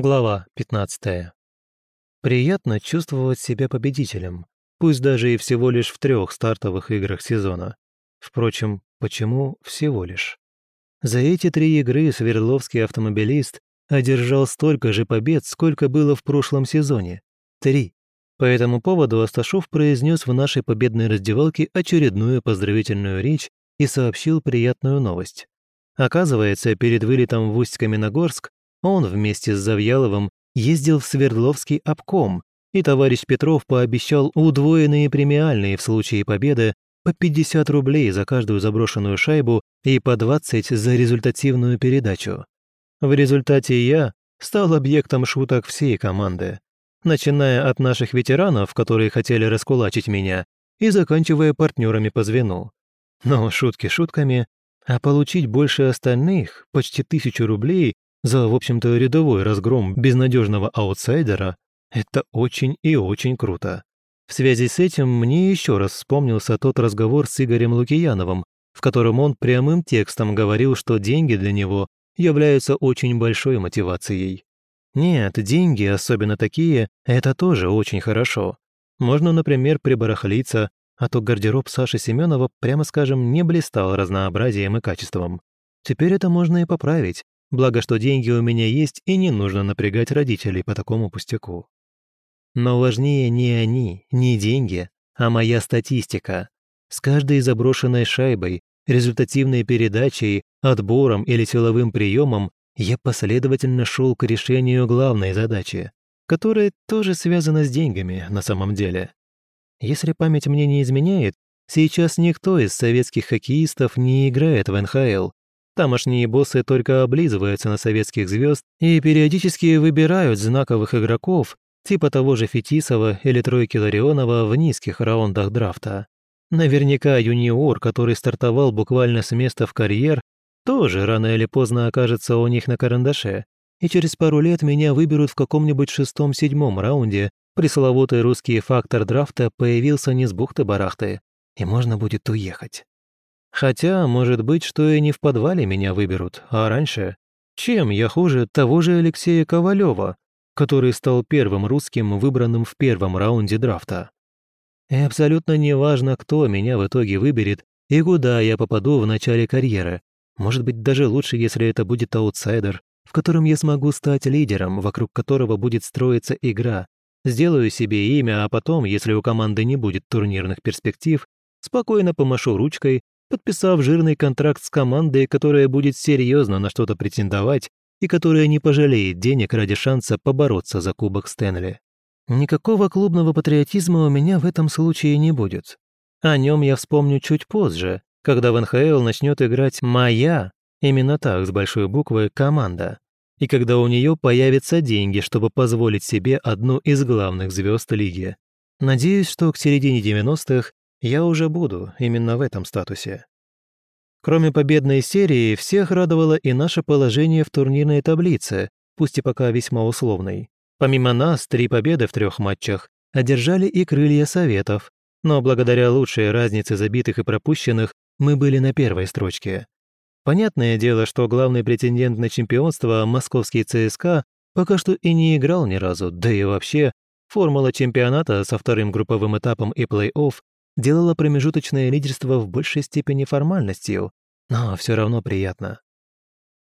Глава 15. Приятно чувствовать себя победителем, пусть даже и всего лишь в трех стартовых играх сезона. Впрочем, почему всего лишь? За эти три игры Свердловский автомобилист одержал столько же побед, сколько было в прошлом сезоне. Три. По этому поводу Асташов произнес в нашей победной раздевалке очередную поздравительную речь и сообщил приятную новость. Оказывается, перед вылетом в Усть-Каменогорск он вместе с Завьяловым ездил в Свердловский обком, и товарищ Петров пообещал удвоенные премиальные в случае победы по 50 рублей за каждую заброшенную шайбу и по 20 за результативную передачу. В результате я стал объектом шуток всей команды, начиная от наших ветеранов, которые хотели раскулачить меня, и заканчивая партнерами по звену. Но шутки шутками, а получить больше остальных, почти тысячу рублей, за, в общем-то, рядовой разгром безнадежного аутсайдера – это очень и очень круто. В связи с этим мне еще раз вспомнился тот разговор с Игорем Лукияновым, в котором он прямым текстом говорил, что деньги для него являются очень большой мотивацией. Нет, деньги, особенно такие, это тоже очень хорошо. Можно, например, прибарахлиться, а то гардероб Саши Семенова, прямо скажем, не блистал разнообразием и качеством. Теперь это можно и поправить, Благо, что деньги у меня есть, и не нужно напрягать родителей по такому пустяку. Но важнее не они, не деньги, а моя статистика. С каждой заброшенной шайбой, результативной передачей, отбором или силовым приемом я последовательно шел к решению главной задачи, которая тоже связана с деньгами на самом деле. Если память мне не изменяет, сейчас никто из советских хоккеистов не играет в НХЛ, Тамошние боссы только облизываются на советских звезд и периодически выбирают знаковых игроков, типа того же Фетисова или Тройки Ларионова в низких раундах драфта. Наверняка юниор, который стартовал буквально с места в карьер, тоже рано или поздно окажется у них на карандаше, и через пару лет меня выберут в каком-нибудь шестом-седьмом раунде, пресловутый русский фактор драфта появился не с бухты-барахты, и можно будет уехать. Хотя, может быть, что и не в подвале меня выберут, а раньше. Чем я хуже того же Алексея Ковалева, который стал первым русским, выбранным в первом раунде драфта? И абсолютно неважно, кто меня в итоге выберет и куда я попаду в начале карьеры. Может быть, даже лучше, если это будет аутсайдер, в котором я смогу стать лидером, вокруг которого будет строиться игра. Сделаю себе имя, а потом, если у команды не будет турнирных перспектив, спокойно помашу ручкой подписав жирный контракт с командой, которая будет серьезно на что-то претендовать и которая не пожалеет денег ради шанса побороться за Кубок Стэнли. Никакого клубного патриотизма у меня в этом случае не будет. О нем я вспомню чуть позже, когда в НХЛ начнет играть «моя», именно так, с большой буквы, команда, и когда у нее появятся деньги, чтобы позволить себе одну из главных звезд лиги. Надеюсь, что к середине 90-х я уже буду именно в этом статусе. Кроме победной серии, всех радовало и наше положение в турнирной таблице, пусть и пока весьма условной. Помимо нас, три победы в трех матчах одержали и крылья советов, но благодаря лучшей разнице забитых и пропущенных мы были на первой строчке. Понятное дело, что главный претендент на чемпионство, московский ЦСКА, пока что и не играл ни разу, да и вообще, формула чемпионата со вторым групповым этапом и плей-офф делала промежуточное лидерство в большей степени формальностью, но все равно приятно.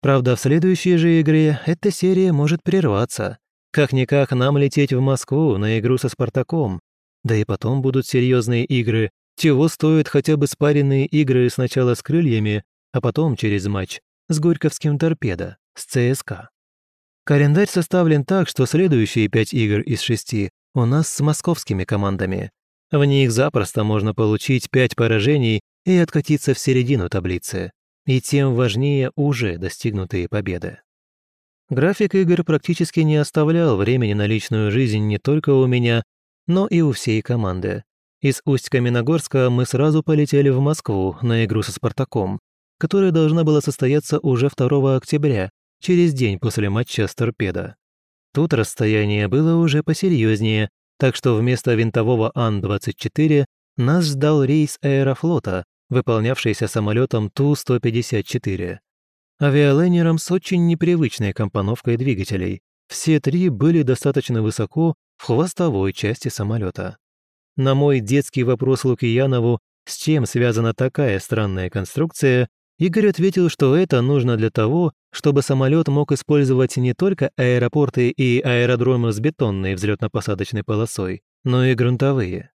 Правда, в следующей же игре эта серия может прерваться. Как-никак нам лететь в Москву на игру со «Спартаком». Да и потом будут серьезные игры, чего стоят хотя бы спаренные игры сначала с крыльями, а потом через матч с Горьковским торпедо, с ЦСКА. Календарь составлен так, что следующие пять игр из шести у нас с московскими командами, в них запросто можно получить пять поражений и откатиться в середину таблицы. И тем важнее уже достигнутые победы. График игр практически не оставлял времени на личную жизнь не только у меня, но и у всей команды. Из Усть-Каменогорска мы сразу полетели в Москву на игру со «Спартаком», которая должна была состояться уже 2 октября, через день после матча с «Торпедо». Тут расстояние было уже посерьезнее, так что вместо винтового Ан-24 нас ждал рейс аэрофлота, выполнявшийся самолетом Ту-154. Авиалайнером с очень непривычной компоновкой двигателей, Все три были достаточно высоко в хвостовой части самолета. На мой детский вопрос Лукиянову, с чем связана такая странная конструкция, Игорь ответил, что это нужно для того, чтобы самолет мог использовать не только аэропорты и аэродромы с бетонной взлетно-посадочной полосой, но и грунтовые.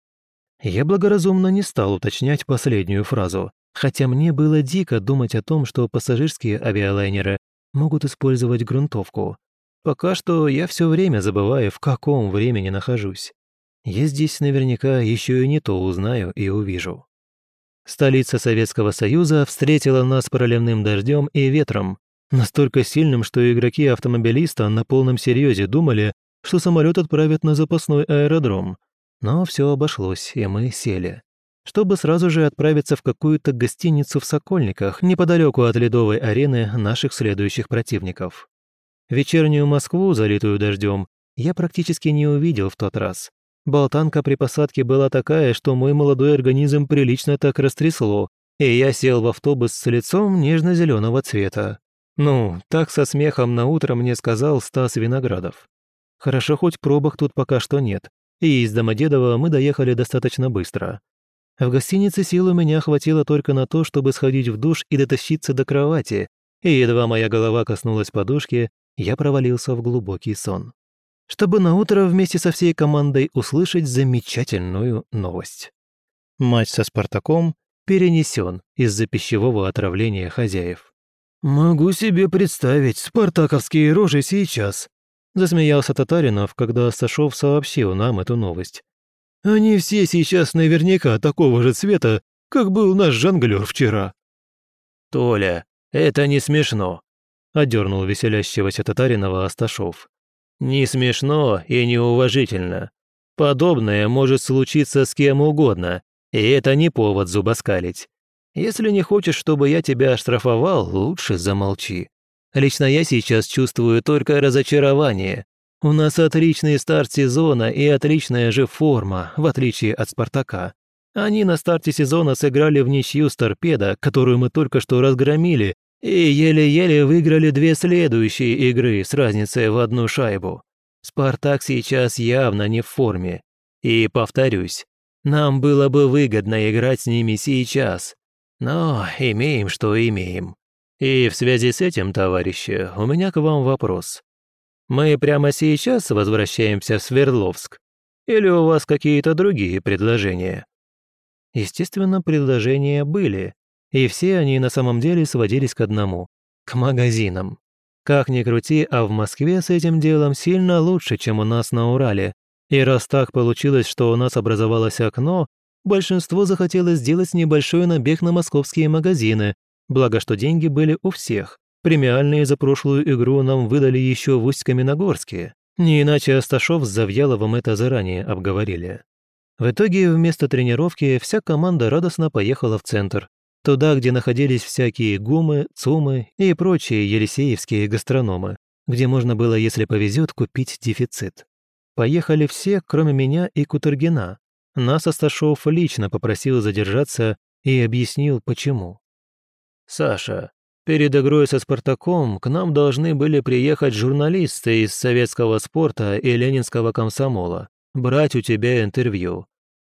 Я благоразумно не стал уточнять последнюю фразу, хотя мне было дико думать о том, что пассажирские авиалайнеры могут использовать грунтовку. Пока что я все время забываю, в каком времени нахожусь. Я здесь наверняка еще и не то узнаю и увижу. Столица Советского Союза встретила нас проливным дождем и ветром, настолько сильным, что игроки автомобилиста на полном серьезе думали, что самолет отправят на запасной аэродром. Но все обошлось, и мы сели. Чтобы сразу же отправиться в какую-то гостиницу в Сокольниках, неподалеку от ледовой арены наших следующих противников. Вечернюю Москву, залитую дождем, я практически не увидел в тот раз. Болтанка при посадке была такая, что мой молодой организм прилично так растрясло, и я сел в автобус с лицом нежно-зеленого цвета. Ну, так со смехом на утро мне сказал Стас Виноградов. Хорошо, хоть пробок тут пока что нет, и из Домодедова мы доехали достаточно быстро. В гостинице сил у меня хватило только на то, чтобы сходить в душ и дотащиться до кровати, и едва моя голова коснулась подушки, я провалился в глубокий сон чтобы наутро вместе со всей командой услышать замечательную новость. Матч со «Спартаком» перенесен из-за пищевого отравления хозяев. «Могу себе представить спартаковские рожи сейчас», засмеялся Татаринов, когда Сашов сообщил нам эту новость. «Они все сейчас наверняка такого же цвета, как был наш жонглёр вчера». «Толя, это не смешно», — одернул веселящегося Татаринова Асташов. Не смешно и неуважительно. Подобное может случиться с кем угодно, и это не повод зубоскалить. Если не хочешь, чтобы я тебя оштрафовал, лучше замолчи. Лично я сейчас чувствую только разочарование. У нас отличный старт сезона и отличная же форма, в отличие от «Спартака». Они на старте сезона сыграли в ничью с «Торпедо», которую мы только что разгромили, и еле-еле выиграли две следующие игры с разницей в одну шайбу. «Спартак» сейчас явно не в форме. И, повторюсь, нам было бы выгодно играть с ними сейчас. Но имеем, что имеем. И в связи с этим, товарищи, у меня к вам вопрос. Мы прямо сейчас возвращаемся в Свердловск? Или у вас какие-то другие предложения?» Естественно, предложения были, и все они на самом деле сводились к одному – к магазинам. Как ни крути, а в Москве с этим делом сильно лучше, чем у нас на Урале. И раз так получилось, что у нас образовалось окно, большинство захотело сделать небольшой набег на московские магазины, благо что деньги были у всех. Премиальные за прошлую игру нам выдали еще в Усть-Каменогорске. Не иначе Асташов с Завьяловым это заранее обговорили. В итоге вместо тренировки вся команда радостно поехала в центр, Туда, где находились всякие гумы, цумы и прочие елисеевские гастрономы, где можно было, если повезет, купить дефицит. Поехали все, кроме меня и Кутергина. Нас Асташов лично попросил задержаться и объяснил, почему. «Саша, перед игрой со «Спартаком» к нам должны были приехать журналисты из советского спорта и ленинского комсомола, брать у тебя интервью.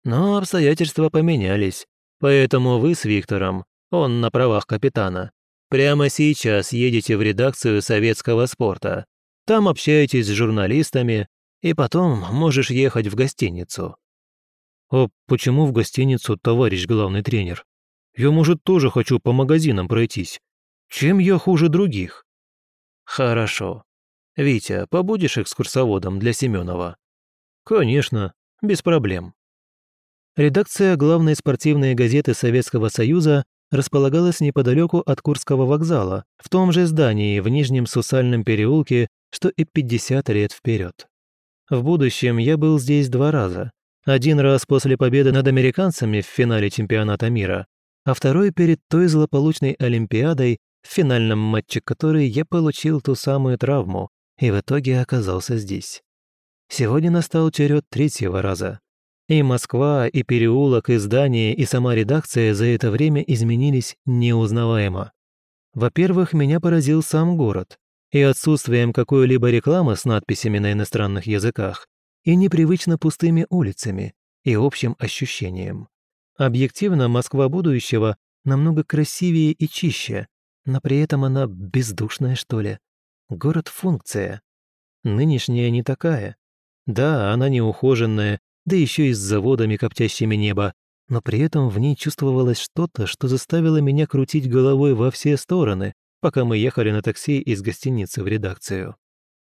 Но обстоятельства поменялись, Поэтому вы с Виктором, он на правах капитана, прямо сейчас едете в редакцию советского спорта. Там общаетесь с журналистами, и потом можешь ехать в гостиницу». «А почему в гостиницу, товарищ главный тренер? Я, может, тоже хочу по магазинам пройтись. Чем я хуже других?» «Хорошо. Витя, побудешь экскурсоводом для Семенова?» «Конечно, без проблем». Редакция главной спортивной газеты Советского Союза располагалась неподалеку от Курского вокзала, в том же здании в Нижнем Сусальном переулке, что и 50 лет вперед. В будущем я был здесь два раза. Один раз после победы над американцами в финале чемпионата мира, а второй перед той злополучной Олимпиадой, в финальном матче которой я получил ту самую травму и в итоге оказался здесь. Сегодня настал черед третьего раза. И Москва, и переулок, и здание, и сама редакция за это время изменились неузнаваемо. Во-первых, меня поразил сам город. и отсутствием какой-либо рекламы с надписями на иностранных языках, и непривычно пустыми улицами, и общим ощущением. Объективно, Москва будущего намного красивее и чище, но при этом она бездушная, что ли. Город-функция. Нынешняя не такая. Да, она неухоженная, да еще и с заводами, коптящими небо, но при этом в ней чувствовалось что-то, что заставило меня крутить головой во все стороны, пока мы ехали на такси из гостиницы в редакцию.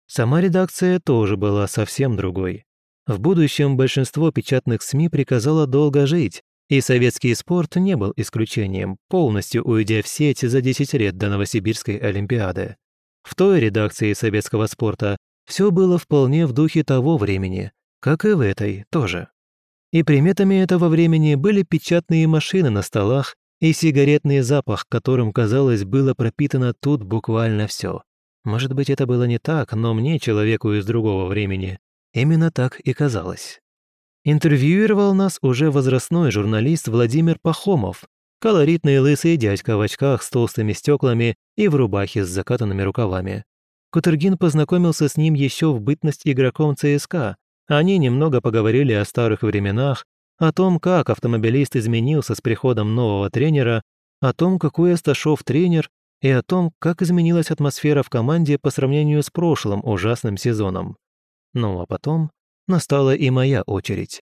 Сама редакция тоже была совсем другой. В будущем большинство печатных СМИ приказало долго жить, и советский спорт не был исключением, полностью уйдя в сеть за 10 лет до Новосибирской Олимпиады. В той редакции советского спорта все было вполне в духе того времени, как и в этой тоже. И приметами этого времени были печатные машины на столах и сигаретный запах, которым, казалось, было пропитано тут буквально все. Может быть, это было не так, но мне, человеку из другого времени, именно так и казалось. Интервьюировал нас уже возрастной журналист Владимир Пахомов, колоритный лысый дядька в очках с толстыми стеклами и в рубахе с закатанными рукавами. Кутергин познакомился с ним еще в бытность игроком ЦСКА, они немного поговорили о старых временах, о том, как автомобилист изменился с приходом нового тренера, о том, какой Асташов тренер, и о том, как изменилась атмосфера в команде по сравнению с прошлым ужасным сезоном. Ну а потом настала и моя очередь.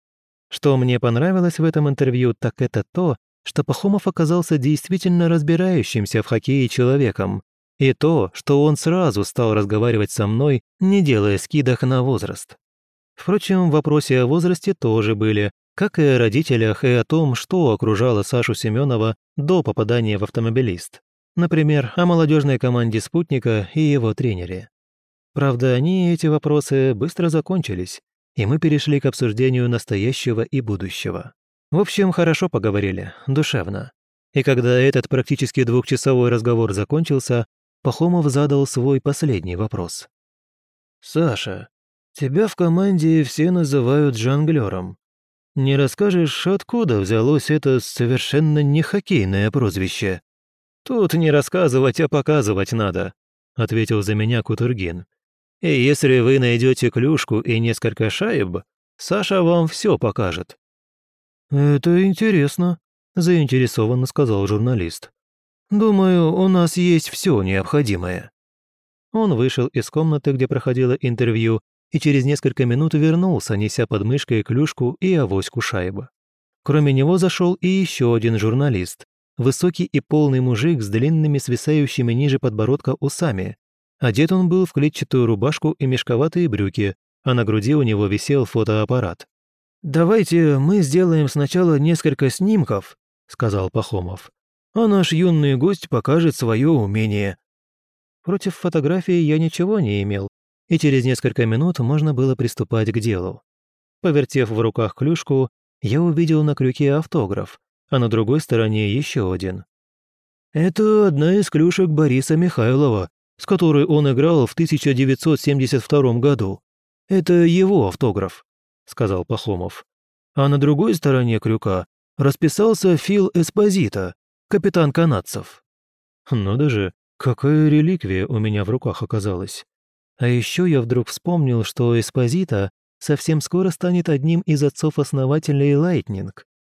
Что мне понравилось в этом интервью, так это то, что Пахомов оказался действительно разбирающимся в хоккее человеком, и то, что он сразу стал разговаривать со мной, не делая скидок на возраст. Впрочем, в вопросе о возрасте тоже были, как и о родителях и о том, что окружало Сашу Семенова до попадания в автомобилист. Например, о молодежной команде «Спутника» и его тренере. Правда, они, эти вопросы, быстро закончились, и мы перешли к обсуждению настоящего и будущего. В общем, хорошо поговорили, душевно. И когда этот практически двухчасовой разговор закончился, Пахомов задал свой последний вопрос. «Саша, Тебя в команде все называют жонглером. Не расскажешь, откуда взялось это совершенно не хоккейное прозвище? Тут не рассказывать, а показывать надо, ответил за меня Кутургин. И если вы найдете клюшку и несколько шайб, Саша вам все покажет. Это интересно, заинтересованно сказал журналист. Думаю, у нас есть все необходимое. Он вышел из комнаты, где проходило интервью, и через несколько минут вернулся, неся под мышкой клюшку и авоську шайбы. Кроме него зашел и еще один журналист, высокий и полный мужик с длинными свисающими ниже подбородка усами. Одет он был в клетчатую рубашку и мешковатые брюки, а на груди у него висел фотоаппарат. «Давайте мы сделаем сначала несколько снимков», — сказал Пахомов. «А наш юный гость покажет свое умение». Против фотографии я ничего не имел, и через несколько минут можно было приступать к делу. Повертев в руках клюшку, я увидел на крюке автограф, а на другой стороне еще один. «Это одна из клюшек Бориса Михайлова, с которой он играл в 1972 году. Это его автограф», — сказал Пахомов. А на другой стороне крюка расписался Фил Эспозита, капитан канадцев. Ну даже, какая реликвия у меня в руках оказалась. А еще я вдруг вспомнил, что Эспозита совсем скоро станет одним из отцов-основателей Lightning,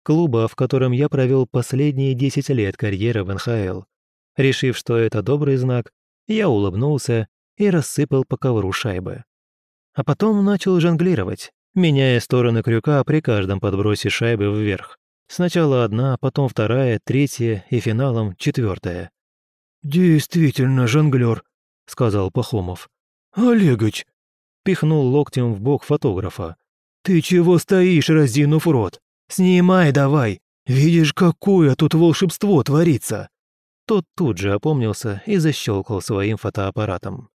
клуба, в котором я провел последние 10 лет карьеры в НХЛ. Решив, что это добрый знак, я улыбнулся и рассыпал по ковру шайбы. А потом начал жонглировать, меняя стороны крюка при каждом подбросе шайбы вверх. Сначала одна, потом вторая, третья и финалом четвертая. «Действительно жонглер», — сказал Пахомов. «Олегович!» – пихнул локтем в бок фотографа. «Ты чего стоишь, разинув рот? Снимай давай! Видишь, какое тут волшебство творится!» Тот тут же опомнился и защелкал своим фотоаппаратом.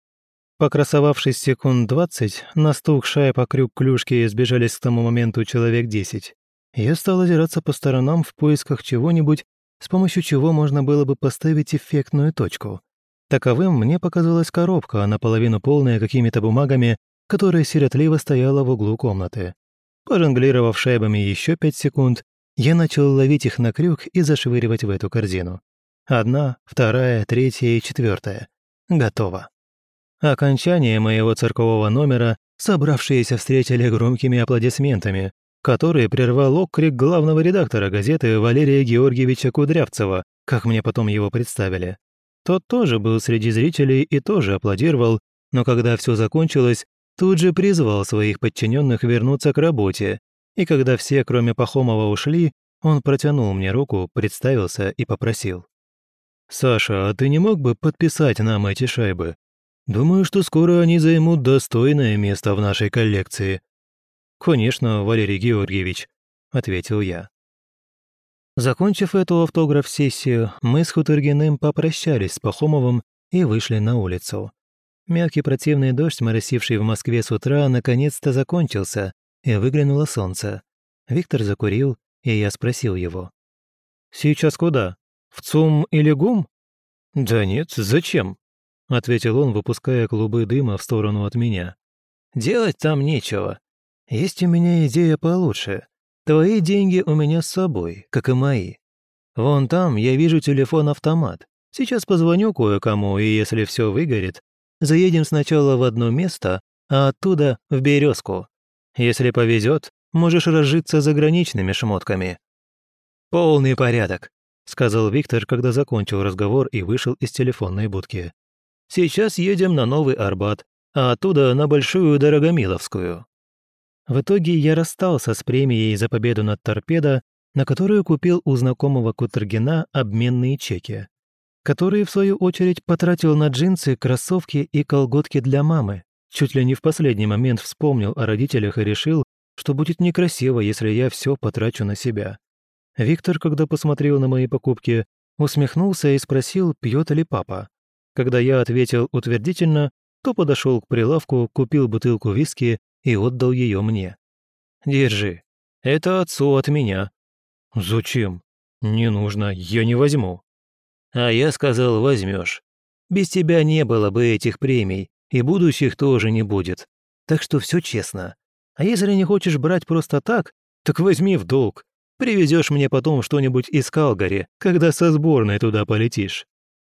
Покрасовавшись секунд двадцать, на стук шая по крюк клюшки сбежались к тому моменту человек десять. Я стал озираться по сторонам в поисках чего-нибудь, с помощью чего можно было бы поставить эффектную точку. Таковым мне показалась коробка, наполовину полная какими-то бумагами, которая сиротливо стояла в углу комнаты. Пожонглировав шайбами еще пять секунд, я начал ловить их на крюк и зашвыривать в эту корзину. Одна, вторая, третья и четвертая. Готово. Окончание моего циркового номера собравшиеся встретили громкими аплодисментами, который прервал окрик главного редактора газеты Валерия Георгиевича Кудрявцева, как мне потом его представили. Тот тоже был среди зрителей и тоже аплодировал, но когда все закончилось, тут же призвал своих подчиненных вернуться к работе, и когда все, кроме Пахомова, ушли, он протянул мне руку, представился и попросил. «Саша, а ты не мог бы подписать нам эти шайбы? Думаю, что скоро они займут достойное место в нашей коллекции». «Конечно, Валерий Георгиевич», — ответил я. Закончив эту автограф-сессию, мы с Хутыргиным попрощались с Пахомовым и вышли на улицу. Мелкий противный дождь, моросивший в Москве с утра, наконец-то закончился, и выглянуло солнце. Виктор закурил, и я спросил его. «Сейчас куда? В ЦУМ или ГУМ?» «Да нет, зачем?» — ответил он, выпуская клубы дыма в сторону от меня. «Делать там нечего. Есть у меня идея получше. Твои деньги у меня с собой, как и мои. Вон там я вижу телефон-автомат. Сейчас позвоню кое-кому, и если все выгорит, заедем сначала в одно место, а оттуда в Березку. Если повезет, можешь разжиться заграничными шмотками». «Полный порядок», — сказал Виктор, когда закончил разговор и вышел из телефонной будки. «Сейчас едем на Новый Арбат, а оттуда на Большую Дорогомиловскую». В итоге я расстался с премией за победу над торпедо, на которую купил у знакомого Кутергина обменные чеки, которые, в свою очередь, потратил на джинсы, кроссовки и колготки для мамы. Чуть ли не в последний момент вспомнил о родителях и решил, что будет некрасиво, если я все потрачу на себя. Виктор, когда посмотрел на мои покупки, усмехнулся и спросил, пьет ли папа. Когда я ответил утвердительно, то подошел к прилавку, купил бутылку виски и отдал ее мне. «Держи. Это отцу от меня». «Зачем? Не нужно, я не возьму». «А я сказал, возьмешь. Без тебя не было бы этих премий, и будущих тоже не будет. Так что все честно. А если не хочешь брать просто так, так возьми в долг. Привезешь мне потом что-нибудь из Калгари, когда со сборной туда полетишь».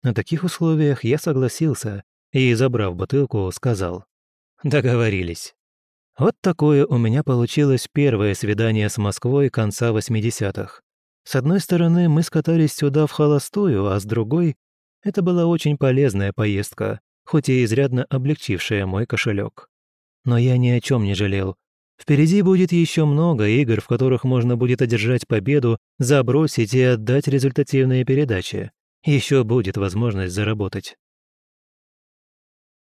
На таких условиях я согласился и, забрав бутылку, сказал. «Договорились». Вот такое у меня получилось первое свидание с Москвой конца 80-х. С одной стороны, мы скатались сюда в холостую, а с другой — это была очень полезная поездка, хоть и изрядно облегчившая мой кошелек. Но я ни о чем не жалел. Впереди будет еще много игр, в которых можно будет одержать победу, забросить и отдать результативные передачи. Еще будет возможность заработать.